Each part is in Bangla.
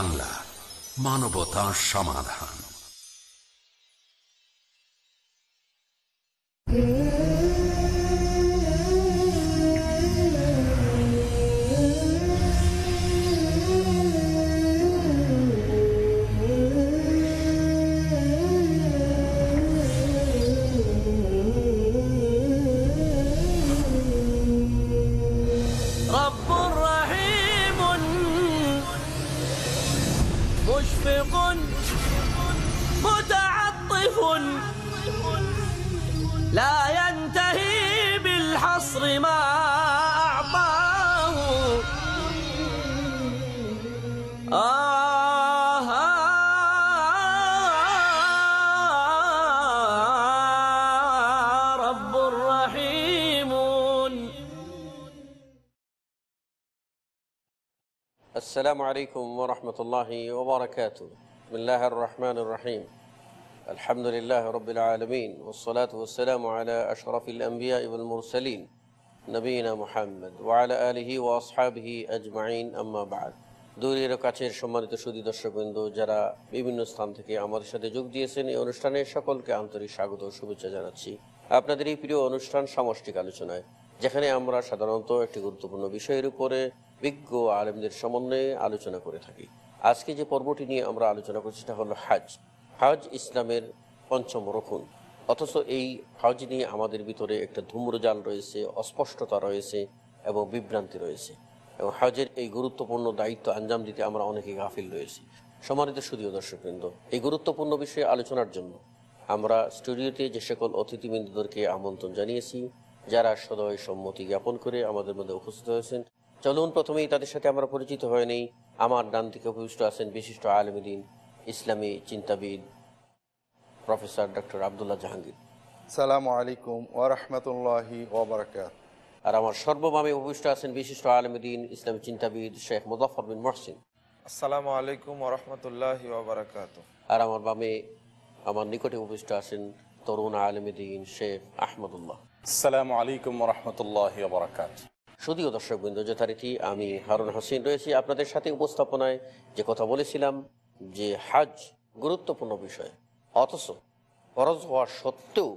বাংলা মানবতা সমাধান। السلام عليكم ورحمة الله وبركاته بسم الله الرحمن الرحيم الحمد لله رب العالمين والصلاة والسلام على أشرف الأنبياء والمرسلين نبينا محمد وعلى آله وأصحابه أجمعين أما بعد দূরের ও কাছের সম্মানিত সুদী দর্শকবৃন্দ যারা বিভিন্ন স্থান থেকে আমাদের সাথে যোগ দিয়েছেন এই অনুষ্ঠানে সকলকে আন্তরিক স্বাগত ও শুভেচ্ছা জানাচ্ছি আপনাদের এই প্রিয় অনুষ্ঠান সামষ্টিক আলোচনায় যেখানে আমরা সাধারণত একটি গুরুত্বপূর্ণ বিষয়ের উপরে বিজ্ঞ আলেমদের সমন্বয়ে আলোচনা করে থাকি। আজকে যে পর্বটি নিয়ে আমরা আলোচনা করছি সেটা হলো হাজ। হাজ ইসলামের পঞ্চম রকুন। অথচ এই হজ নিয়ে আমাদের ভিতরে একটা ধূম্রজাল রয়েছে, অস্পষ্টতা রয়েছে এবং বিভ্রান্তি রয়েছে। এবং হজের এই গুরুত্বপূর্ণ দায়িত্ব আঞ্জাম দিতে আমরা অনেকে গাফিল রয়েছি। সম্মানিত সুদীয় দর্শকবৃন্দ, এই গুরুত্বপূর্ণ বিষয়ে আলোচনার জন্য আমরা স্টুডিওতে যে সকল অতিথিবৃন্দদেরকে আমন্ত্রণ জানিয়েছি, যারা সদয় সম্মতি জ্ঞাপন করে আমাদের মধ্যে উপস্থিত হয়েছেন চলুন প্রথমেই তাদের সাথে আমরা পরিচিত হয়ে নেই। আমার ডান থেকে উপবিষ্ট আছেন বিশিষ্ট আলমদিন ইসলামী চিন্তাবিদ প্রফেসর ডক্টর আবদুল্লাহ জাহাঙ্গীর। সালাম আলাইকুম ওরহমতুল্লাহি আর আমার সর্বভাবে উপবিষ্ট আছেন বিশিষ্ট আলমদিন ইসলামী চিন্তাবিদ শেখ মুজাফর বিন মহসিন। আসসালামু আলাইকুম ওরহমতুল্লাহ ওবরাকাত আর আমার বামে আমার নিকটে উপবিষ্ট আছেন তরুণ আলমদিন শেখ আহমদুল্লাহ। আসসালামু আলাইকুম রহমতুল্লাহ বরাকাত শুধুও দর্শকবৃন্দ, যথারীতি আমি হারুন হোসেন রয়েছি আপনাদের সাথে উপস্থাপনায়। যে কথা বলেছিলাম যে হাজ গুরুত্বপূর্ণ বিষয়, অথচ ফরজ হওয়া সত্ত্বেও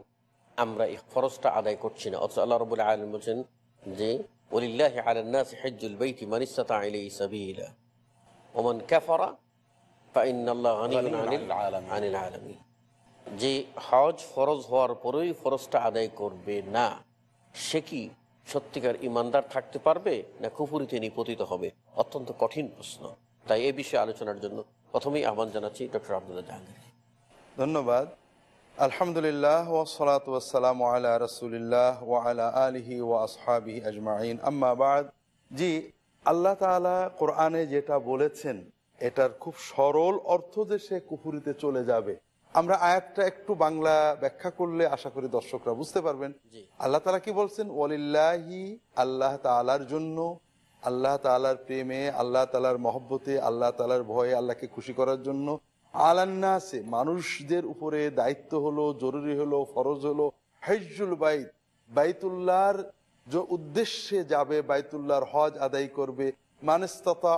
আমরা এই ফরজটা আদায় করছি না। অথচ আল্লাহ রবুল্লাহ আলম বলছেন যে ওলিল্লাহ আলান্নাস হেজ্জুল বৈতি মানিস্তাতা আলাই সাবিলা। ওমান আলামিন। যে হজ ফরজ হওয়ার পরেই ফরজটা আদায় করবে না, সে কি সত্যিকার ইমানদার থাকতে পারবে না কুফুরিতে নিপতিত হবে? অত্যন্ত কঠিন প্রশ্ন। তাই এ বিষয়ে আলোচনার জন্য প্রথমেই আহ্বান জানাচ্ছি ডক্টর আবদুল্লাহ জাহাঙ্গীর। ধন্যবাদ। আলহামদুলিল্লাহ ওসলাত ওসালাম আলা রসুলিল্লাহ ও আলা আলিহি ও আসহাবিহি আজমাইন। আম্মাবাদ জি, আল্লাহ তালা কোরআনে যেটা বলেছেন, এটার খুব সরল অর্থ যে সে কুফুরিতে চলে যাবে। আমরা আয়াতটা একটু বাংলা ব্যাখ্যা করলে আশা করি দর্শকরা বুঝতে পারবেন। আল্লাহ তালা কি বলছেন? ওয়ালিল্লাহি আল্লাহ তালার জন্য আল্লাহ তালার প্রেমে আল্লাহ তালার মহব্বতে আল্লাহ তালার ভয়ে আল্লাহকে খুশি করার জন্য। আলান্নাসে মানুষদের উপরে দায়িত্ব হলো জরুরি হলো ফরজ হলো। হাইজুল বাইত বাইতুল্লাহর যে উদ্দেশ্যে যাবে বাইতুল্লাহর হজ আদায় করবে। মানস্ততা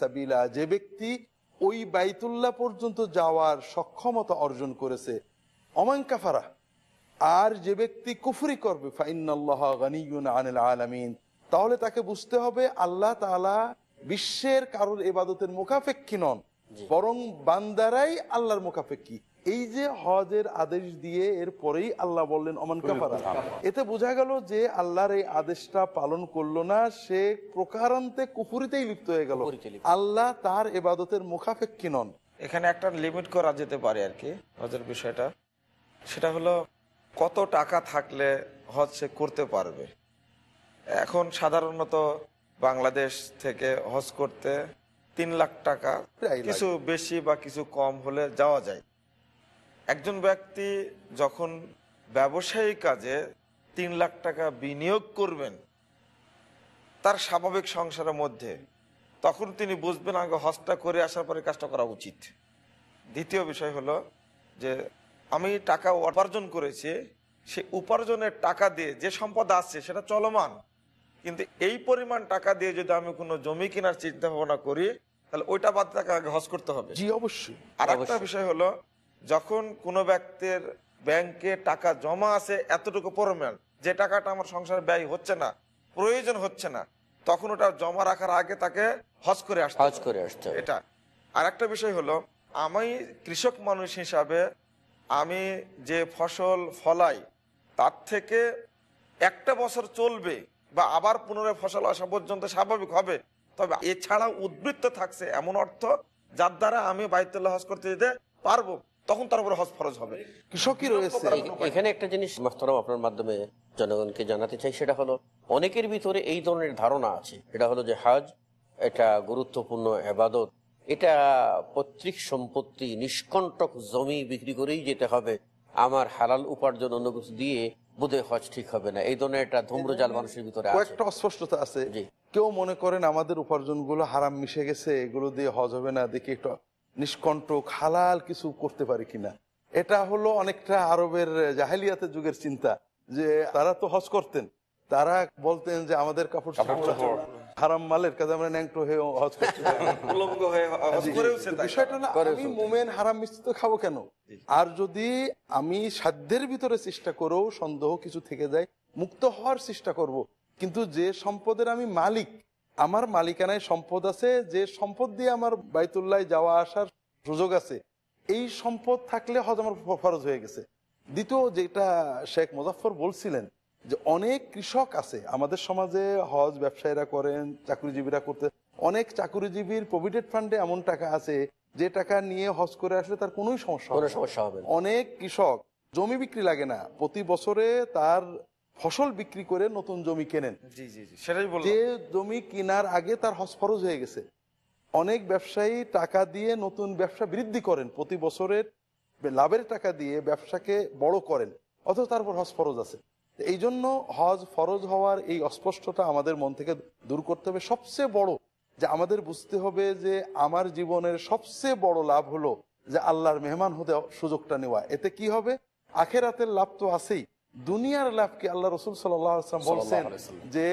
সাবিলা যে ব্যক্তি ওই বাইতুল্লাহ পর্যন্ত যাওয়ার সক্ষমতা অর্জন করেছে অমান কাফারা। আর যে ব্যক্তি কুফরি করবে আনিল আলামিন তাহলে তাকে বুঝতে হবে আল্লাহ তাআলা বিশ্বের কারোর এবাদতের মুখাপেক্ষী নন বরং বান্দারাই আল্লাহর মুখাপেক্ষী। এই যে হজের আদেশ দিয়ে এর পরেই আল্লাহ বললেন অমান কাফারা। এতে বোঝা গেল যে আল্লাহর এই আদেশটা পালন করল না সে প্রকারান্তে কুফুরিতেই লিপ্ত হয়ে গেল। আল্লাহ তার এবাদতের মুখাপেক্ষী নন। এখানে একটা লিমিট করা যেতে পারে আর কি হজের বিষয়টা। সেটা হলো কত টাকা থাকলে হজ সে করতে পারবে। এখন সাধারণত বাংলাদেশ থেকে হজ করতে তিন লাখ টাকা প্রায় কিছু বেশি বা কিছু কম হলে যাওয়া যায়। একজন ব্যক্তি যখন ব্যবসায়ী কাজে তিন লাখ টাকা বিনিয়োগ করবেন তার স্বাভাবিক সংসারের মধ্যে তখন তিনি বুঝবেন আগে হজটা করে আসার পরে কাজটা করা উচিত। দ্বিতীয় বিষয় হলো যে আমি টাকা উপার্জন করেছি সে উপার্জনের টাকা দিয়ে যে সম্পদ আসছে সেটা চলমান কিন্তু এই পরিমাণ টাকা দিয়ে যদি আমি কোনো জমি কেনার চিন্তা ভাবনা করি তাহলে ওইটা বাদ তাকে আগে হজ করতে হবে। জি অবশ্যই। আর একটা বিষয় হলো যখন কোনো ব্যক্তির ব্যাংকে টাকা জমা আছে এতটুকু পরিমাণ যে টাকাটা আমার সংসার ব্যয় হচ্ছে না প্রয়োজন হচ্ছে না তখন ওটা জমা রাখার আগে তাকে হজ করে আসতে হজ করে আসতে এটা। আর একটা বিষয় হলো আমি কৃষক মানুষ হিসাবে আমি যে ফসল ফলাই তার থেকে একটা বছর চলবে বা আবার পুনরায় ফসল আসা পর্যন্ত স্বাভাবিক হবে তবে এছাড়া উদ্বৃত্ত থাকছে এমন অর্থ যার দ্বারা আমি বাইতুল্লাহ হজ করতে যেতে পারব। তখন তার উপরে হজ ফরজ হবে। কৃষকই রয়েছে। এখানে একটা জিনিস মাস্তরম আপনার মাধ্যমে জনগণকে জানাতে চাই সেটা হলো অনেকের ভিতরে এই ধরনের ধারণা আছে। এটা হলো যে হজ এটা গুরুত্বপূর্ণ এবাদত এটা পৈতৃক সম্পত্তি নিষ্কণ্টক জমি বিক্রি করেই যেতে হবে। আমার হালাল উপার্জন অন্য কিছু দিয়ে বোধহয় হজ ঠিক হবে না। এই ধরনের একটা ধূম্রজাল মানুষের ভিতরে আছে। কয়েকটা অস্পষ্টতা আছে। জি। কেউ মনে করেন আমাদের উপার্জনগুলো হারাম মিশে গেছে এগুলো দিয়ে হজ হবে না দেখি একটু নিষ্কণ্টক হালাল কিছু করতে পারি কিনা। এটা হলো অনেকটা আরবের জাহেলিয়াতের যুগের চিন্তা যে তারা তো হজ করতেন। তারা বলতেন যে আমাদের কাপড় হারাম মালের কাজে আমরা ন্যাংটো হয়ে হজ করতে। বিষয়টা না আমি মোমেন হারাম মিশ্রিত খাব কেন? আর যদি আমি সাধ্যের ভিতরে চেষ্টা করেও সন্দেহ কিছু থেকে যায় মুক্ত হওয়ার চেষ্টা করব। কিন্তু যে সম্পদের আমি মালিক আমার মালিকানায় সম্পদ আছে যে সম্পদ দিয়ে আমার বাইতুল্লাহ যাওয়া আসার সুযোগ আছে এই সম্পদ থাকলে হজ আমার ফরজ হয়ে গেছে। দ্বিতীয় যেটা শেখ মুজাফর বলছিলেন যে অনেক কৃষক আছে আমাদের সমাজে হজ ব্যবসায়ীরা করেন চাকরিজীবীরা করতে অনেক চাকরিজীবীর প্রভিডেন্ট ফান্ডে এমন টাকা আছে যে টাকা নিয়ে হজ করে আসলে তার কোনোই সমস্যা হবে কোনো সমস্যা হবে অনেক কৃষক জমি বিক্রি লাগে না প্রতি বছরে তার ফসল বিক্রি করে নতুন জমি কেনেন। জি জি জি সেটাই বললাম। যে জমি কেনার আগে তার হজ ফরজ হয়ে গেছে। অনেক ব্যবসায়ী টাকা দিয়ে নতুন ব্যবসা বৃদ্ধি করেন। প্রতি বছরের লাভের টাকা দিয়ে ব্যবসাকে বড় করেন অথচ তারপর হজ ফরজ আছে। এই জন্য হজ ফরজ হওয়ার এই অস্পষ্টতা আমাদের মন থেকে দূর করতে হবে। সবচেয়ে বড় যে আমাদের বুঝতে হবে যে আমার জীবনের সবচেয়ে বড় লাভ হলো যে আল্লাহর মেহমান হতে সুযোগটা নেওয়া। এতে কি হবে? আখেরাতের লাভ তো আছেই। দুনিয়ার লাভ কি আল্লাহ রসুল সাল্লাম বলছেন যে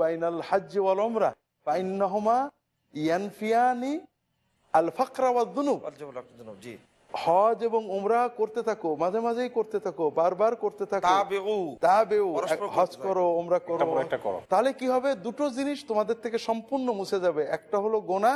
বাইনাল ওয়াল ইয়ানফিয়ানি আল জি। হজ এবং উমরা করতে থাকো মাঝে মাঝেই করতে থাকো বারবার করতে থাকো। হজ করো উমরা করো। তাহলে কি হবে? দুটো জিনিস তোমাদের থেকে সম্পূর্ণ মুছে যাবে। একটা হলো গোনা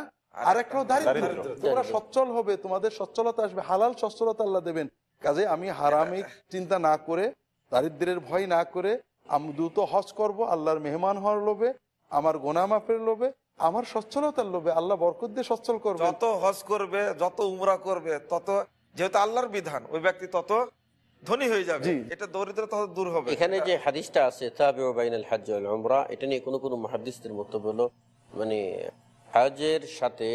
আর একটা হলো দারিদ্র দারিদ্র। তোমরা সচ্ছল হবে তোমাদের সচ্ছলতা আসবে। হালাল সচ্ছলতা আল্লাহ দেবেন। কাজে আমি হারামিক চিন্তা না করে দারিদ্রের ভয় না করে আমি দ্রুত হজ করব আল্লাহর মেহমান হওয়ার লোভে আমার গোনা মাপের লোভে আমার সচ্ছলতার লোভে আল্লাহ বরকত দিয়ে সচ্ছল করবে। যত হজ করবে যত উমরা করবে তত যেহেতু আল্লাহর বিধান ওই ব্যক্তি তত ধনী হয়ে যাবে। এটা দরিদ্র তত দূর হবে। এখানে যে হাদিসটা আছে তাবিউ হজ ওয়াল উমরা এটা নিয়ে কোনো কোনো মুহাদ্দিসদের হলো মানে হজের সাথে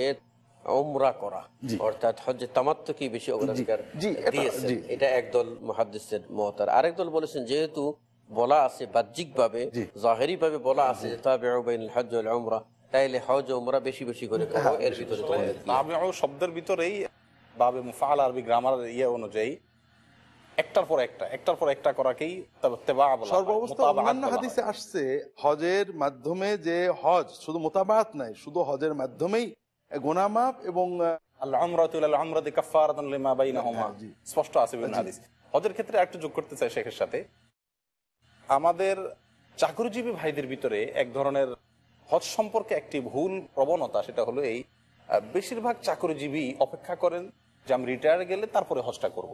উমরা করা। অর্থাৎ হজের তামাত্মকে বেশি অগ্রাধিকার দিয়েছেন। এটা একদল মুহাদ্দিসের মত আর বলেছেন যেহেতু বলা আছে বাহ্যিক ভাবে জাহেরি ভাবে বলা আছে তাবিউ বাইনাল হজ ওয়াল তাইলে হজ ও উমরা বেশি বেশি করে করো এর ভিতরে তোমাদের শব্দের ভিতরেই বাবে মুফাল আরবি গ্রামার ইয়ে অনুযায়ী একটার পর একটা একটার পর একটা করাকেই হয়, সর্বাবস্থা অন্যান্য হাদিসে আসছে হজের মাধ্যমে যে হজ শুধু মোতাবাত নাই শুধু হজের মাধ্যমেই গোনামাপ এবং। স্পষ্ট আছে হাদিস। হজের ক্ষেত্রে একটু যোগ করতে চাই শেখের সাথে। আমাদের চাকরিজীবী ভাইদের ভিতরে এক ধরনের হজ সম্পর্কে একটি ভুল প্রবণতা সেটা হলো এই বেশিরভাগ চাকরিজীবী অপেক্ষা করেন যে আমি রিটায়ার গেলে তারপরে হজটা করব।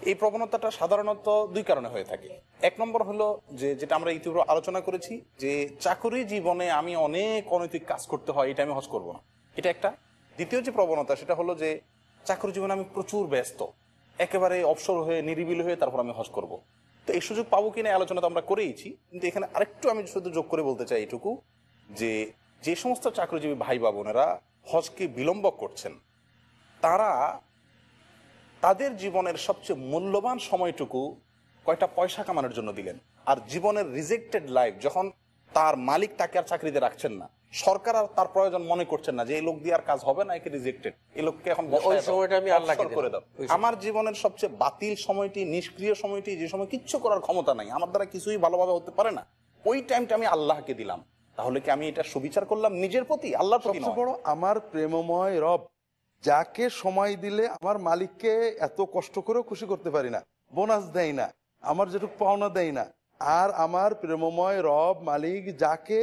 এই প্রবণতাটা সাধারণত দুই কারণে হয়ে থাকে। এক নম্বর হলো যে যেটা আমরা ইতিপূর্বে আলোচনা করেছি যে চাকরি জীবনে আমি অনেক অনৈতিক কাজ করতে হয় এটা আমি হজ করব না। এটা একটা। দ্বিতীয় যে প্রবণতা, সেটা হলো যে চাকরি জীবনে আমি প্রচুর ব্যস্ত। একেবারে অবসর হয়ে, নিরিবিলি হয়ে তারপর আমি হজ করব। তো এই সুযোগ পাবো কিনা আলোচনা তো আমরা করেইছি, কিন্তু এখানে আরেকটু আমি শুধু যোগ করে বলতে চাই এটুকু, যে যে সমস্ত চাকরিজীবী ভাই বা বোনেরা হজকে বিলম্ব করছেন, তারা তাদের জীবনের সবচেয়ে মূল্যবান সময়টুকু কয়টা পয়সা কামানোর জন্য দিলেন। আর জীবনের রিজেক্টেড লাইফ যখন তার মালিক তাকে আর চাকরিতে রাখছেন না সরকার আর তার প্রয়োজন মনে করছেন না যে এই লোক দিয়ে আর কাজ হবে না একে রিজেক্টেড এই লোককে এখন ওই সময়টা আমি আল্লাহকে করে দাও। আমার জীবনের সবচেয়ে বাতিল সময়টি নিষ্ক্রিয় সময়টি যে সময় কিচ্ছু করার ক্ষমতা নাই আমার দ্বারা কিছুই ভালোভাবে হতে পারে না ওই টাইমটা আমি আল্লাহকে দিলাম। তাহলে কি আমি এটা সুবিচার করলাম নিজের প্রতি আল্লাহ সবচেয়ে বড় আমার প্রেমময় রব যাকে সময় দিলে আমার মালিককে এত কষ্ট করেও খুশি করতে পারি না বোনাস দেয় না আমার যেটুকু পাওনা দেয় না আর আমার প্রেমময় রব মালিক যাকে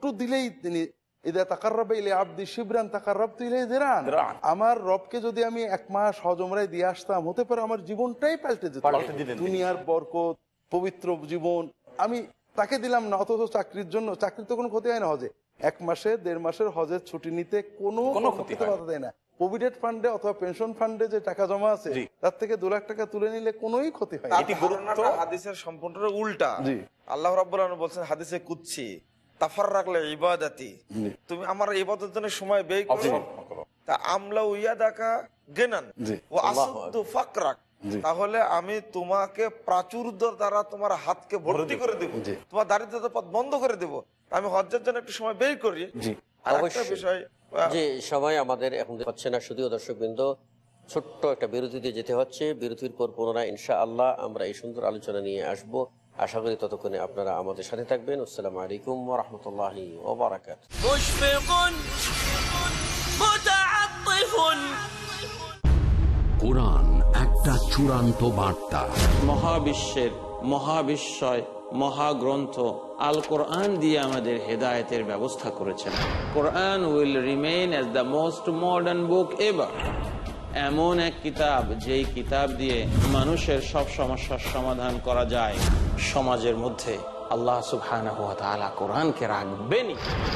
একটু দিলেই তিনি ইদা তাকাররাবে ইলে আব্দি শিবরান তাকাররাব তুই দেরান। দিরান। আমার রবকে যদি আমি এক মাস হজমরায় দিয়ে আসতাম হতে পারে আমার জীবনটাই পাল্টে যেত। দুনিয়ার বরকত পবিত্র জীবন আমি তাকে দিলাম না অথচ চাকরির জন্য চাকরির তো কোনো ক্ষতি হয় না হজে। এক মাসে দেড় মাসের হজের ছুটি নিতে কোনো ক্ষতি না। বাধা দেয় না। প্রভিডেন্ট ফান্ডে অথবা পেনশন ফান্ডে যে টাকা জমা আছে তার থেকে দু লাখ টাকা তুলে নিলে কোনোই ক্ষতি হয় না। এটি গুরুত্ব- হাদিসের সম্পূর্ণ উল্টা আল্লাহ রাব্বুল আলামিন বলছেন হাদিসে কুচ্ছি তাফার রাখলে ইবাদাতি তুমি আমার ইবাদতের জন্য সময় ব্যয় করো। তা আমলা উইয়া দেখা গেনান ও আসুদ্দু ফাকরাক। তাহলে আমি তোমাকে প্রাচুর্য দ্বারা তোমার হাতকে ভর্তি করে দেব। তোমার দারিদ্রতা পথ বন্ধ করে দেব। আমি হজ্জের জন্য একটু সময় ব্যয় করি। আর একটা। বিষয় যে সময় আমাদের এখন হচ্ছে না শুধুও দর্শকবৃন্দ ছোট্ট একটা বিরতিতে যেতে হচ্ছে। বিরতির পর পুনরায় ইনশা আল্লাহ আমরা এই সুন্দর আলোচনা নিয়ে আসব। আশা করি ততক্ষণে আপনারা আমাদের সাথে থাকবেন। আসসালামু আলাইকুম ওরহমতুল্লাহ কোরআন একটা চূড়ান্ত বার্তা। মহাবিশ্বের মহাবিশ্বয় মহাগ্রন্থ আল কোরআন দিয়ে আমাদের হেদায়তের ব্যবস্থা করেছেন। Quran will remain as the most modern book ever. এমন এক কিতাব, যেই কিতাব দিয়ে মানুষের সব সমস্যার সমাধান করা যায় সমাজের মধ্যে। আল্লাহ সুবহানাহু ওয়া কোরআনকে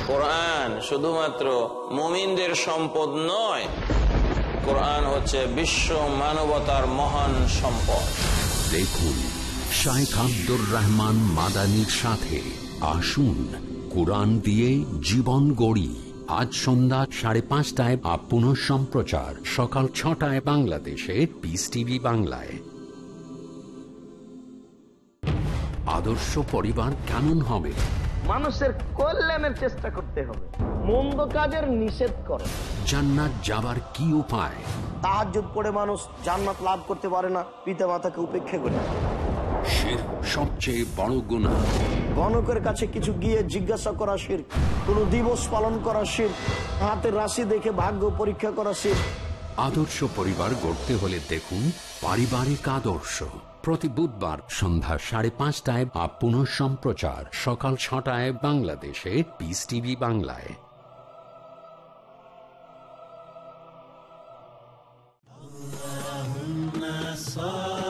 কোরআন শুধুমাত্র মুমিনদের সম্পদ নয়, কোরআন হচ্ছে বিশ্ব মানবতার মহান সম্পদ। দেখুন শাইখ আব্দুর রহমান মাদানির সাথে আসুন, কোরআন দিয়ে জীবন গড়ি। আজ সন্ধ্যা সাড়ে পাঁচটায় আপ পুনঃ সম্প্রচার। সকাল ছটায় বাংলাদেশে পিস টিভি বাংলায়। আদর্শ পরিবার কেমন হবে? মানুষের কল্যাণের চেষ্টা করতে হবে। মন্দ কাজের নিষেধ করে। জান্নাত যাবার কি উপায়? তাহাজ্জুদ পড়ে মানুষ জান্নাত লাভ করতে পারে না পিতা মাতাকে উপেক্ষা করে। সবচেয়ে বড় গুণা গণকের কাছে কিছু গিয়ে জিজ্ঞাসা করা শির কোন দিবস পালন করা শির হাতের রাশি দেখে ভাগ্য পরীক্ষা করা শির। আদর্শ পরিবার গড়তে হলে দেখুন পারিবারিক আদর্শ। প্রতি বুধবার সন্ধ্যা সাড়ে পাঁচটায় আপ পুনঃ সম্প্রচার সকাল ছটায় বাংলাদেশে পিস টিভি বাংলায়।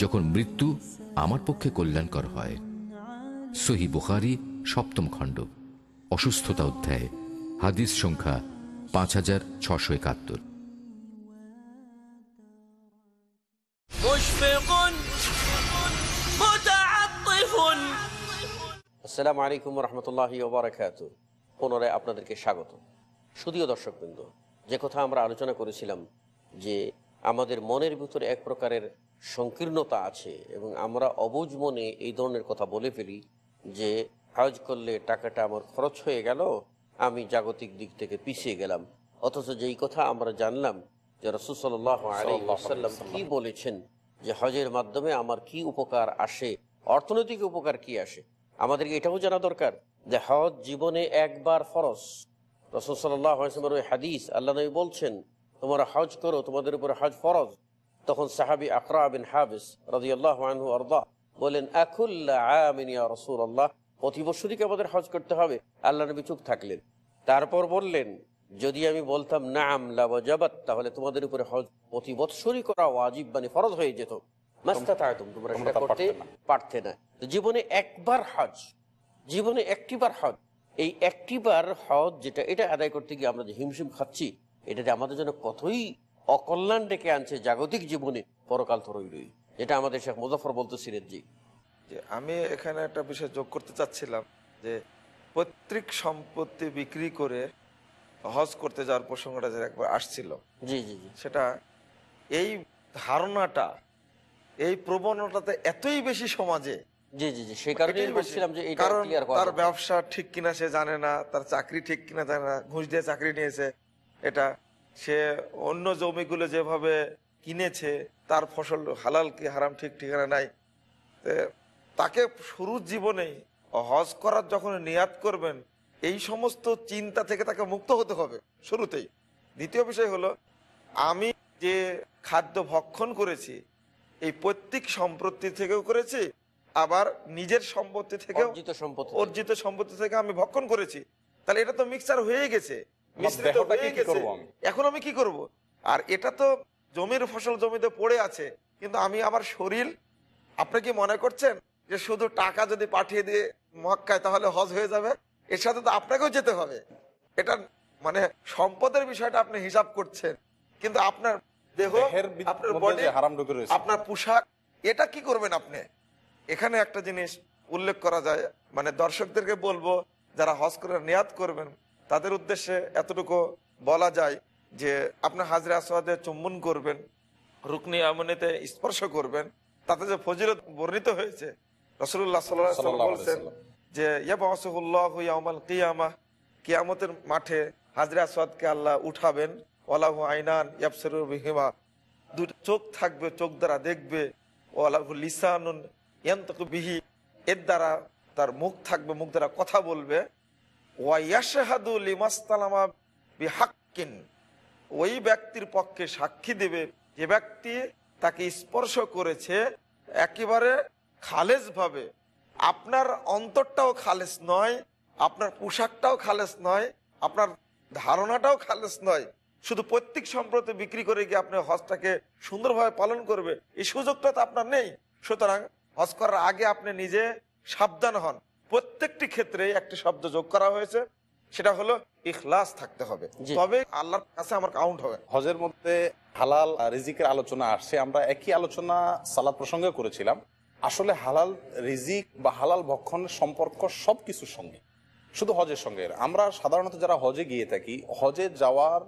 যখন মৃত্যু আমার পক্ষে কল্যাণকর হয়। সহি বুখারি সপ্তম খণ্ড অসুস্থতা অধ্যায় হাদিস সংখ্যা পাঁচ হাজার ছশো একাত্তর। আসসালামু আলাইকুম রহমতুল্লাহ ওবরাকাত পুনরায় আপনাদেরকে স্বাগত। শুধুও দর্শকবৃন্দ যে কথা আমরা আলোচনা করেছিলাম যে আমাদের মনের ভিতরে এক প্রকারের সংকীর্ণতা আছে এবং আমরা অবুজ মনে এই ধরনের কথা বলে ফেলি যে হজ করলে টাকাটা আমার খরচ হয়ে গেল আমি জাগতিক দিক থেকে পিছিয়ে গেলাম। অথচ যেই কথা আমরা জানলাম যে রসুসল্লাহ আলাইসাল্লাম কি বলেছেন যে হজের মাধ্যমে আমার কি উপকার আসে? অর্থনৈতিক উপকার কি আসে? আমাদেরকে এটাও জানা দরকার যে হজ জীবনে একবার ফরজ। রসুল ওই হাদিস আল্লাহ নবী বলছেন তোমরা হজ করো তোমাদের উপরে হজ ফরজ। তখন সাহাবি আকরা বিন হাবিস রাজিয়াল্লাহ আনহু আরদা বলেন আকুল্লা আমিন রসুল আল্লাহ প্রতি বছরই কি আমাদের হজ করতে হবে? আল্লাহ নবী চুপ থাকলেন। তারপর বললেন যদি আমি বলতাম নাম লাবাজাবাত তাহলে তোমাদের উপরে হজ প্রতি বৎসরই করা ওয়াজিব মানে ফরজ হয়ে যেত। মাস্তাতায়তুম তোমরা সেটা করতে পারতে না। জীবনে একবার হজ জীবনে একটিবার হজ। এই একটিবার হজ যেটা এটা আদায় করতে গিয়ে আমরা যে হিমশিম খাচ্ছি এটাতে আমাদের জন্য কতই অকল্যাণ ডেকে আনছে জাগতিক জীবনে পরকাল তো রই। যেটা আমাদের শেখ মুজফর বলতেছিলেন জি যে আমি এখানে একটা বিষয় যোগ করতে চাচ্ছিলাম যে পৈতৃক সম্পত্তি বিক্রি করে হজ করতে যাওয়ার প্রসঙ্গটা যে একবার আসছিল জি জি জি। সেটা এই ধারণাটা এই প্রবণতাতে এতই বেশি সমাজে জি জি জি সেই কারণে বলছিলাম যে এটা কারণ তার ব্যবসা ঠিক কিনা সে জানে না তার চাকরি ঠিক কিনা জানে না ঘুষ দিয়ে চাকরি নিয়েছে এটা সে অন্য জমিগুলো যেভাবে কিনেছে তার ফসল হালাল কি হারাম ঠিক ঠিকানা নাই। তাকে শুরুর জীবনেই হজ করার যখন নিয়াত করবেন এই সমস্ত চিন্তা থেকে তাকে মুক্ত হতে হবে শুরুতেই। দ্বিতীয় বিষয় হলো আমি যে খাদ্য ভক্ষণ করেছি এই প্রত্যেক সম্পত্তি থেকেও করেছি আবার নিজের সম্পত্তি থেকেও অর্জিত সম্পত্তি অর্জিত সম্পত্তি থেকে আমি ভক্ষণ করেছি। তাহলে এটা তো মিক্সচার হয়ে গেছে। এখন আমি কি করব? আর এটা তো জমির ফসল জমিতে পড়ে আছে কিন্তু আমি আমার শরীর আপনি কি মনে করছেন যে শুধু টাকা যদি পাঠিয়ে দিয়ে মক্কায় তাহলে হজ হয়ে যাবে? এর সাথে তো আপনাকেও যেতে হবে। এটা মানে সম্পদের বিষয়টা আপনি হিসাব করছেন কিন্তু আপনার দেহ আপনার বডি। আপনার পোশাক এটা কি করবেন আপনি? এখানে একটা জিনিস উল্লেখ করা যায় মানে দর্শকদেরকে বলব যারা হজ করে নিয়াত করবেন তাদের উদ্দেশ্যে এতটুকু বলা যায় যে আপনার হাজরা আসওয়াদে চুম্বন করবেন রুকনি আমনিতে স্পর্শ করবেন তাতে যে ফজিলত বর্ণিত হয়েছে রসুল্লাহ সাল্লাহ বলছেন যে ইয়াবাসুল্লাহ ইয়ামাল কিয়ামা কিয়ামতের মাঠে হাজরা আসওয়াদকে আল্লাহ উঠাবেন ওয়ালাহু আইনান ইয়াবসরু বিহিমা দুটো চোখ থাকবে চোখ দ্বারা দেখবে ওয়ালাহু লিসানুন ইয়ান্তকু বিহি এর দ্বারা তার মুখ থাকবে মুখ দ্বারা কথা বলবে ওই ব্যক্তির পক্ষে সাক্ষী দেবে। যে ব্যক্তি তাকে স্পর্শ করেছে একেবারে খালেজ ভাবে। আপনার অন্তরটাও খালেজ নয়, আপনার পোশাকটাও খালেজ নয়, আপনার ধারণাটাও খালেজ নয়। শুধু প্রত্যেক সম্প্রতি বিক্রি করে গিয়ে আপনি হজটাকে সুন্দরভাবে পালন করবে, এই সুযোগটা তো আপনার নেই। সুতরাং হজ করার আগে আপনি নিজে সাবধান হন। প্রত্যেকটি ক্ষেত্রে একটি শব্দ যোগ করা হয়েছে সেটা হলো ইখলাস থাকতে হবে। তবে আল্লাহর কাছে আমার কাউন্ট হবে। হজের মধ্যে হালাল রিজিকের আলোচনা আসছে আমরা একই আলোচনা সালাদ প্রসঙ্গে করেছিলাম। আসলে হালাল রিজিক বা হালাল ভক্ষণ সম্পর্ক সব কিছুর সঙ্গে শুধু হজের সঙ্গে। আমরা সাধারণত যারা হজে গিয়ে থাকি হজে যাওয়ার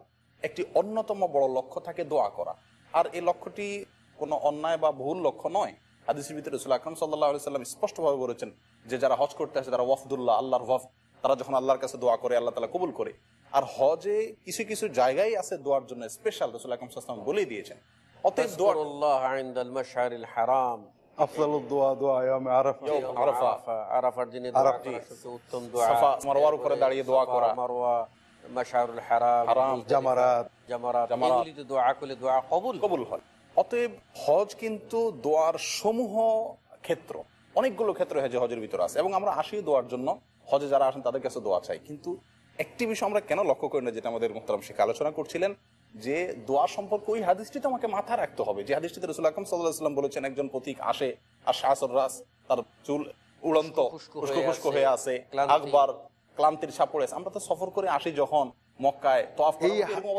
একটি অন্যতম বড় লক্ষ্য থাকে দোয়া করা। আর এই লক্ষ্যটি কোনো অন্যায় বা ভুল লক্ষ্য নয়। হাদিসের ভিতরে রসুল আকরম সাল্লাহ সাল্লাম স্পষ্টভাবে বলেছেন যে যারা হজ করতে আসে তারা ওয়াফদুল্লাহ আল্লাহর ওয়াফ। তারা যখন আল্লাহর কাছে দোয়া করে আল্লাহ তালা কবুল করে। আর হজে কিছু কিছু জায়গায় আছে দোয়ার জন্য স্পেশাল রসুল আকরম সাল্লাম বলেই দিয়েছেন। অতএব হারাম। দাঁড়িয়ে দোয়া করা। হারাম। জামারাত। জামারাত। দোয়া করলে দোয়া কবুল হয়। অতএব হজ কিন্তু দোয়ার সমূহ ক্ষেত্র। অনেকগুলো ক্ষেত্র হয়ে হজের ভিতরে আছে এবং আমরা আসি দোয়ার জন্য। হজে যারা আসেন তাদের কাছে দোয়া চাই। কিন্তু একটি বিষয় আমরা কেন লক্ষ্য করি না যেটা আমাদের মোহতারাম শেখ আলোচনা করছিলেন যে দোয়া সম্পর্কে ওই হাদিসটি তো আমাকে মাথা রাখতে হবে। যে হাদিসটিতে রসুল আকরম সাল্লাহ সাল্লাম বলেছেন একজন প্রতীক আসে আর শাহসর রাস তার চুল উড়ন্ত খুশকো হয়ে ক্লান্তি। আকবার ক্লান্তির ছাপ পড়ে আছে। আমরা তো সফর করে আসি যখন মক্কায় এই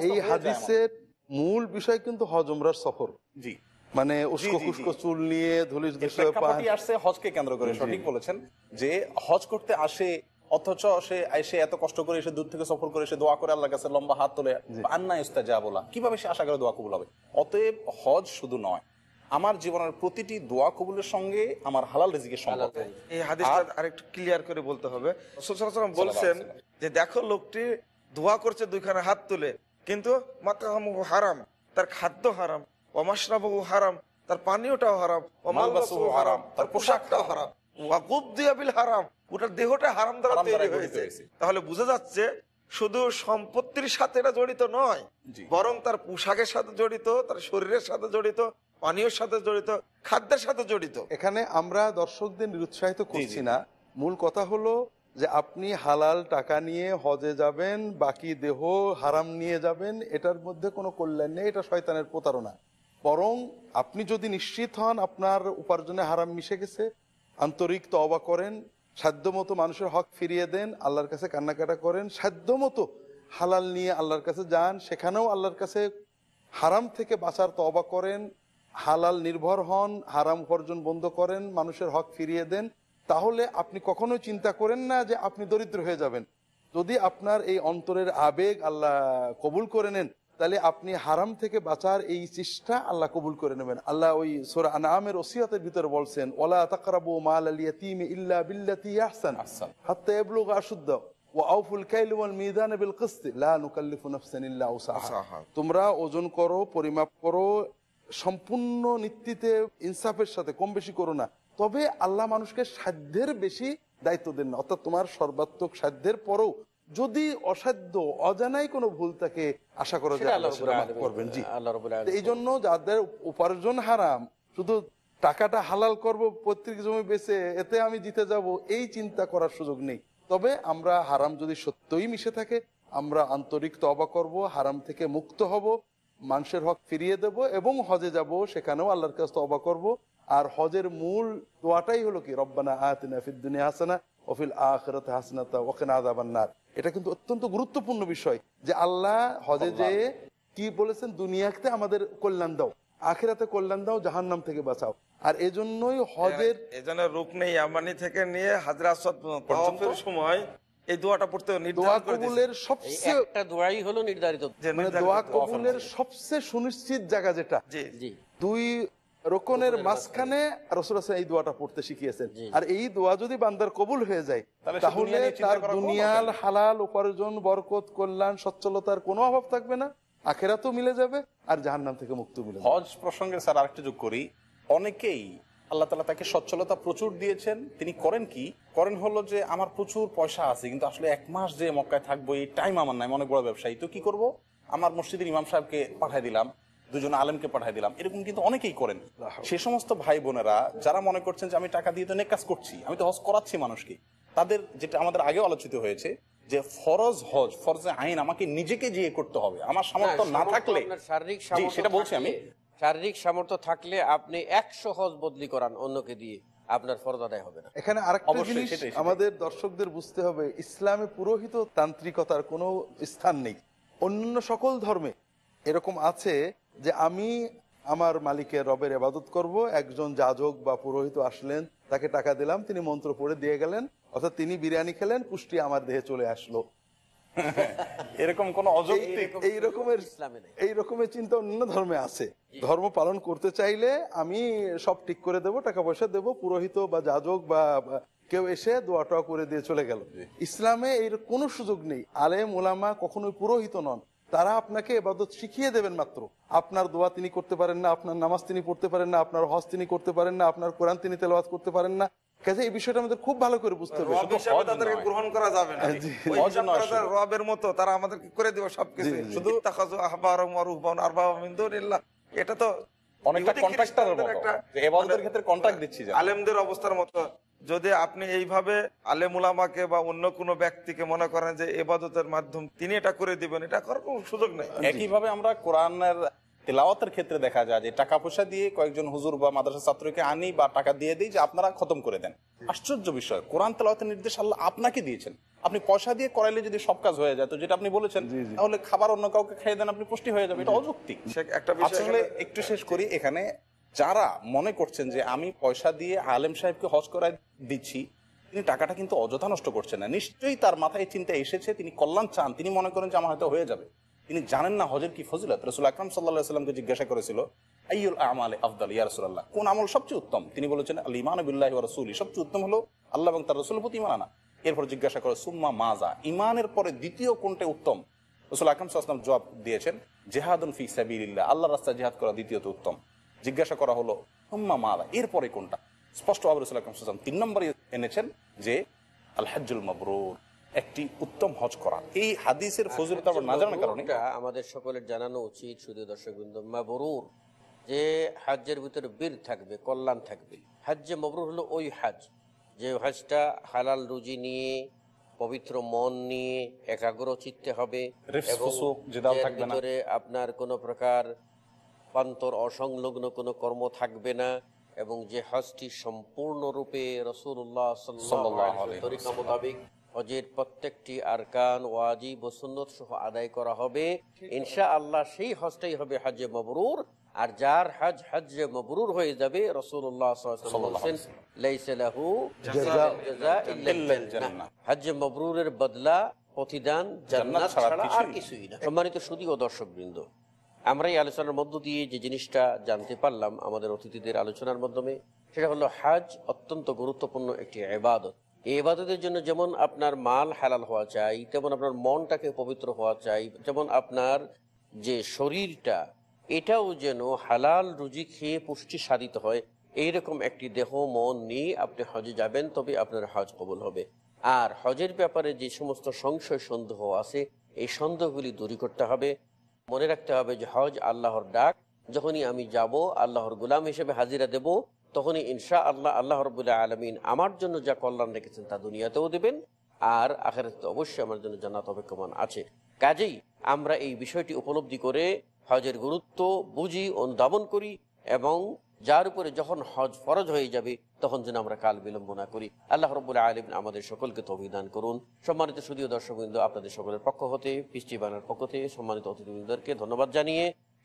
এই হাদিসের মূল বিষয় কিন্তু হজ উমরার সফর। জি। মানে উস্কো। খুস্কো চুল নিয়ে প্রেক্ষাপটই আসছে হজকে কেন্দ্র করে সঠিক বলেছেন যে হজ করতে আসে অথচ সে এসে এত কষ্ট করে এসে দূর থেকে সফর করে এসে দোয়া করে আল্লাহর কাছে লম্বা হাত তোলে আন্না ইস্তা যা বলা কীভাবে সে আশা করে দোয়া কবুল হবে? অতএব হজ শুধু নয় আমার জীবনের প্রতিটি দোয়া কবুলের সঙ্গে আমার হালাল রিজিকের সম্পর্ক। এই হাদিসটা আরেকটু ক্লিয়ার করে বলতে হবে। বলছেন যে দেখো লোকটি দোয়া করছে দুইখানে হাত তুলে কিন্তু মাতাহামু হারাম তার খাদ্য হারাম ওমাশরাবু হারাম তার পানীয়টাও হারাম ওমালবাসু হারাম তার পোশাকটাও হারাম হারাম ওটার দেহটা হারাম দ্বারা হারাম দ্বারা তৈরি হয়েছে। হয়েছে। তাহলে বোঝা যাচ্ছে শুধু সম্পত্তির সাথে এটা জড়িত নয় বরং তার পোশাকের সাথে জড়িত তার শরীরের সাথে জড়িত পানীয়র সাথে জড়িত খাদ্যের সাথে জড়িত। এখানে আমরা দর্শকদের নিরুৎসাহিত করছি না। মূল কথা হলো যে আপনি হালাল টাকা নিয়ে হজে যাবেন, বাকি দেহ হারাম নিয়ে যাবেন, এটার মধ্যে কোনো কল্যাণ নেই, এটা শয়তানের প্রতারণা। বরং আপনি যদি নিশ্চিত হন আপনার উপার্জনে হারাম মিশে গেছে, আন্তরিক তওবা করেন, সাধ্যমতো মানুষের হক ফিরিয়ে দেন, আল্লাহর কাছে কান্নাকাটা করেন, সাধ্যমতো হালাল নিয়ে আল্লাহর কাছে যান, সেখানেও আল্লাহর কাছে হারাম থেকে বাঁচার তওবা করেন, হালাল নির্ভর হন, হারাম উপার্জন বন্ধ করেন, মানুষের হক ফিরিয়ে দেন তাহলে আপনি কখনোই চিন্তা করেন না যে আপনি দরিদ্র হয়ে যাবেন। যদি আপনার এই অন্তরের আবেগ আল্লাহ কবুল করে নেন তাহলে আপনি হারাম থেকে বাঁচার এই চেষ্টা আল্লাহ কবুল করে নেবেন। আল্লাহ ওই সোরা আনামের ওসিয়াতের ভিতরে বলছেন ওলা তাকরাবু মাল আল ইয়াতিম ইল্লা বিল্লাতি আহসান। হাত্তা। তোমরা ওজন করো পরিমাপ করো সম্পূর্ণ নীতিতে ইনসাফের সাথে কম বেশি করো না। তবে আল্লাহ মানুষকে সাধ্যের বেশি দায়িত্ব দেন না। অর্থাৎ তোমার সর্বাত্মক সাধ্যের পরও যদি অসাধ্য অজানাই কোনো ভুল থাকে আশা করা যায় করবেন জি। এই জন্য যাদের উপার্জন হারাম শুধু টাকাটা হালাল করব পৈতৃক জমি বেচে এতে আমি জিতে যাব এই চিন্তা করার সুযোগ নেই। তবে আমরা হারাম যদি সত্যই মিশে থাকে আমরা আন্তরিক তবা করব হারাম থেকে মুক্ত হব মানুষের হক ফিরিয়ে দেব এবং হজে যাব সেখানেও আল্লাহর কাছে তবা করব। আর হজের মূল দোয়াটাই হলো কি? রব্বানা আতিনা ফিদ দুনিয়া হাসানা ওফিল আখিরাতে হাসনাতা ওখানে আদাবান্নার এটা কিন্তু অত্যন্ত গুরুত্বপূর্ণ বিষয় যে আল্লাহ হজে যেয়ে কি বলেছেন দুনিয়াতে আমাদের কল্যাণ দাও আখেরাতে কল্যাণ দাও জাহান্নাম থেকে বাঁচাও। আর এজন্যই হজের এই জন্য রুকনে ইয়ামানি থেকে নিয়ে হাজরা সময় এই দোয়াটা পড়তে দোয়া কবুলের সবচেয়ে একটা দোয়াই হলো নির্ধারিত। মানে দোয়া দোয়া কবুলের সবচেয়ে সুনিশ্চিত জায়গা যেটা জি। জি। দুই রোকনের মাঝখানে রসুল হাসান এই দোয়াটা পড়তে শিখিয়েছেন। আর এই দোয়া যদি বান্দার কবুল হয়ে যায় তাহলে তার দুনিয়াল হালাল উপার্জন বরকত কল্যাণ সচ্ছলতার কোনো অভাব থাকবে না। আখেরাতও মিলে যাবে আর জাহান্নাম থেকে মুক্ত মিলে হজ প্রসঙ্গে স্যার আরেকটা যোগ করি। অনেকেই আল্লাহ তালা তাকে সচ্ছলতা প্রচুর দিয়েছেন। তিনি করেন কি? করেন হলো যে আমার প্রচুর পয়সা আছে কিন্তু আসলে এক মাস যে মক্কায় থাকব এই টাইম আমার নাই অনেক বড় ব্যবসায়ী। তো কি করব? আমার মসজিদের ইমাম সাহেবকে পাঠাই দিলাম। দুজন আলেমকে পাঠাই দিলাম। এরকম কিন্তু অনেকেই করেন। সে সমস্ত ভাই বোনেরা যারা মনে করছেন যে আমি টাকা দিয়ে তো নেক কাজ করছি আমি তো হজ করাচ্ছি মানুষকে তাদের যেটা আমাদের আগে আলোচিত হয়েছে যে ফরজ হজ ফরজে আইন আমাকে নিজেকে গিয়ে করতে হবে। আমার সামর্থ্য না থাকলে শারীরিক সেটা বলছি আমি। শারীরিক সামর্থ্য থাকলে আপনি একশো হজ বদলি করান অন্যকে দিয়ে আপনার ফরজ আদায় হবে না। এখানে আরেকটা অবশ্যই, জিনিস। আমাদের দর্শকদের বুঝতে হবে ইসলামে পুরোহিত তান্ত্রিকতার কোনো স্থান নেই। অন্যান্য সকল ধর্মে এরকম আছে যে আমি আমার মালিকের রবের এবাদত করব একজন যাজক বা পুরোহিত আসলেন তাকে টাকা দিলাম তিনি মন্ত্র পড়ে দিয়ে গেলেন অর্থাৎ তিনি বিরিয়ানি খেলেন পুষ্টি আমার দেহে চলে আসলো। এরকম কোন এই- রকমের এই রকমের চিন্তা অন্য ধর্মে আছে। ধর্ম পালন করতে চাইলে আমি সব ঠিক করে দেব টাকা পয়সা দেব পুরোহিত বা যাজক বা বা কেউ এসে দোয়াটা করে দিয়ে চলে গেল। ইসলামে এর কোনো সুযোগ নেই। আলেম ওলামা কখনোই পুরোহিত নন। তারা আপনাকে এবাদত শিখিয়ে দেবেন মাত্র। আপনার দোয়া তিনি করতে পারেন না আপনার নামাজ তিনি পড়তে পারেন না আপনার হজ তিনি করতে পারেন না আপনার কোরআন তিনি তেলাওয়াত করতে পারেন না। কাজে এই বিষয়টা আমাদের খুব ভালো করে বুঝতে হবে। তাদেরকে গ্রহণ করা যাবে না। রবের মতো তারা আমাদেরকে করে দেবে সবকিছু। শুধু। এটা তো অনেকটা কন্ট্রাক্টরের মতো এবাদতের ক্ষেত্রে কন্ট্রাক্ট দিচ্ছি আলেমদের অবস্থার মতো। যদি আপনি এইভাবে আলেম উলামাকে বা অন্য কোনো ব্যক্তিকে মনে করেন যে এবাদতের মাধ্যম তিনি এটা করে দিবেন এটা করার কোনো সুযোগ নেই। একইভাবে আমরা কোরআনের তেলাওয়াতের ক্ষেত্রে দেখা যায় যে টাকা পয়সা দিয়ে কয়েকজন হুজুর বা মাদ্রাসা ছাত্রকে আনি বা টাকা দিয়ে দিই যে আপনারা খতম করে দেন। আশ্চর্য বিষয়। কোরআন তেলাওয়াতের নির্দেশ আল্লাহ আপনাকে দিয়েছেন। আপনি পয়সা দিয়ে করাইলে যদি সব কাজ হয়ে যায় তো যেটা আপনি বলেছেন তাহলে খাবার অন্য কাউকে খাইয়ে দেন আপনি পুষ্টি হয়ে যাবে। এটা অযৌক্তিক। একটা আসলে একটু শেষ করি। এখানে যারা মনে করছেন যে আমি পয়সা দিয়ে আলেম সাহেবকে হজ করাই দিচ্ছি তিনি টাকাটা কিন্তু অযথা নষ্ট করছেন না। নিশ্চয়ই তার মাথায় চিন্তা এসেছে তিনি কল্যাণ চান। তিনি মনে করেন যে আমার হয়তো হয়ে যাবে। তিনি জানেন না হজের কি ফজিলত? রসুল আকরাম সাল্লাহ সাল্লামকে জিজ্ঞাসা করেছিল আইউল আমালে আফদাল ইয়া রসুল্লাহ কোন আমল সবচেয়ে উত্তম? তিনি বলেছেন, আল ইমান বিল্লাহ রসুল। সবচেয়ে উত্তম হলো আল্লাহ এবং তার রসুল প্রতি ইমান এরপর জিজ্ঞাসা করে, সুম্মা মাজা ইমানের পরে দ্বিতীয় কোনটা উত্তম? রসুল আকরাম সাল্লাম জবাব দিয়েছেন, জেহাদুন ফি সাবিল্লাহ আল্লাহ রাস্তা জেহাদ করা দ্বিতীয়ত উত্তম। জিজ্ঞাসা করা হলো হুম্মা মাজা এরপরে কোনটা? স্পষ্ট ভাবে রসুল আকরাম সাল্লাম তিন নম্বরে এনেছেন যে আল হাজ্জুল মাবরুর। একটি উত্তম হজ করা। এই হাদিসের ফজিলত আমরা না জানার কারণে আমাদের সকলের জানানো উচিত শুধু দর্শক মাবরুর যে হাজ্যের ভিতরে বীর থাকবে কল্যাণ থাকবে। হাজ্যে মবরুর হলো ওই হাজ যে হাজটা হালাল রুজি নিয়ে পবিত্র মন নিয়ে একাগ্র চিত্তে হবে। ভিতরে আপনার কোনো প্রকার পান্তর অসংলগ্ন কোনো কর্ম থাকবে না এবং যে হজটি সম্পূর্ণরূপে রসুল্লাহ তরিকা মোতাবেক হজের প্রত্যেকটি আরকান ওয়াজিব ও সুন্নত সহ আদায় করা হবে। ইনশা আল্লাহ সেই হজটাই হবে হাজে মবরুর। আর যার হজ হজে মবরুর হয়ে যাবে রসুল্লাহ। হজ্জে মবরুরের বদলা প্রতিদান জান্নাত ছাড়া আর কিছুই না। সম্মানিত সুদী ও দর্শক বৃন্দ আমরা এই আলোচনার মধ্য দিয়ে যে জিনিসটা জানতে পারলাম আমাদের অতিথিদের আলোচনার মাধ্যমে সেটা হলো হাজ অত্যন্ত গুরুত্বপূর্ণ একটি এবাদত এই এবাদতের জন্য যেমন আপনার মাল হালাল হওয়া চাই, তেমন আপনার মনটাকে পবিত্র হওয়া চাই, যেমন আপনার যে শরীরটা, এটাও যেন হালাল রুজি খেয়ে পুষ্টি সাধিত হয়। এইরকম একটি দেহ, মন নিয়ে আপনি হজে যাবেন, তবে আপনার হজ কবুল হবে। আর হজের ব্যাপারে যে সমস্ত সংশয় সন্দেহ আছে, এই সন্দেহগুলি দূরী করতে হবে। মনে রাখতে হবে যে হজ আল্লাহর ডাক, যখনই আমি যাব, আল্লাহর গুলাম হিসেবে হাজিরা দেব তখনই ইনশা আল্লাহ আল্লাহ রবুল্লাহ আলমিন আমার জন্য যা কল্যাণ রেখেছেন তা দুনিয়াতেও দেবেন আর আখেরাতে তো অবশ্যই আমার জন্য জান্নাত অপেক্ষমান আছে। কাজেই আমরা এই বিষয়টি উপলব্ধি করে হজের গুরুত্ব বুঝি অনুধাবন করি এবং যার উপরে যখন হজ ফরজ হয়ে যাবে তখন যেন আমরা কাল বিলম্ব না করি। আল্লাহ রব্বুল আলম আমাদের সকলকে তো অভিদান করুন। সম্মানিত সুদীয় দর্শকবৃন্দ, আপনাদের সকলের পক্ষ হতে পৃষ্টি বানার পক্ষ থেকে সম্মানিত অতিথিবৃন্দকে ধন্যবাদ জানিয়ে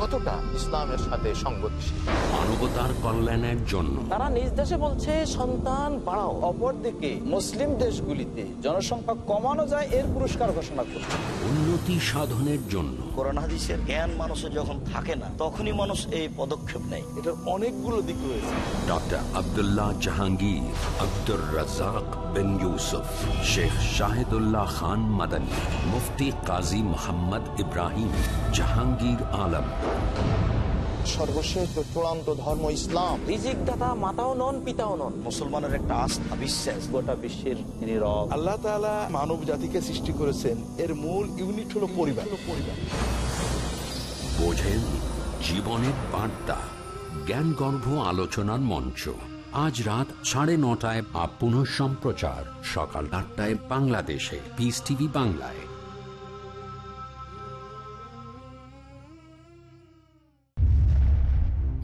কতটা ইসলামের সাথে সংগতিশীল? মানবতার কল্যাণের জন্য। তারা নিজ দেশে বলছে সন্তান বাড়াও। অপরদিকে মুসলিম দেশগুলিতে জনসংখ্যা কমানো যায় এর পুরস্কার ঘোষণা করছে। উন্নতি সাধনের জন্য। কোরআন হাদিসের জ্ঞান মানুষের যখন থাকে না তখনই মানুষ এই পদক্ষেপ নেয়। এটার অনেকগুলো দিক রয়েছে। ডক্টর আব্দুল্লাহ জাহাঙ্গীর আব্দুর রাজাক বিন ইউসুফ শেখ শাহিদুল্লাহ খান মাদানী মুফতি কাজী মোহাম্মদ ইব্রাহিম জাহাঙ্গীর আলম। সর্বশেষ চূড়ান্ত ধর্ম ইসলাম। রিজিক দাতা মাতাও নন পিতাও নন। মুসলমানের একটা আস্থা বিশ্বাস। গোটা বিশ্বের নীরব। আল্লাহ তাআলা মানব জাতিকে সৃষ্টি করেছেন। এর মূল ইউনিট হলো পরিবার। পরিবার বোঝেন জীবনের বার্তা। জ্ঞানগর্ভ আলোচনার মঞ্চ। আজ রাত সাড়ে নটায় আপ সম্প্রচার সকাল আটটায় বাংলাদেশে। পিস টিভি বাংলায়।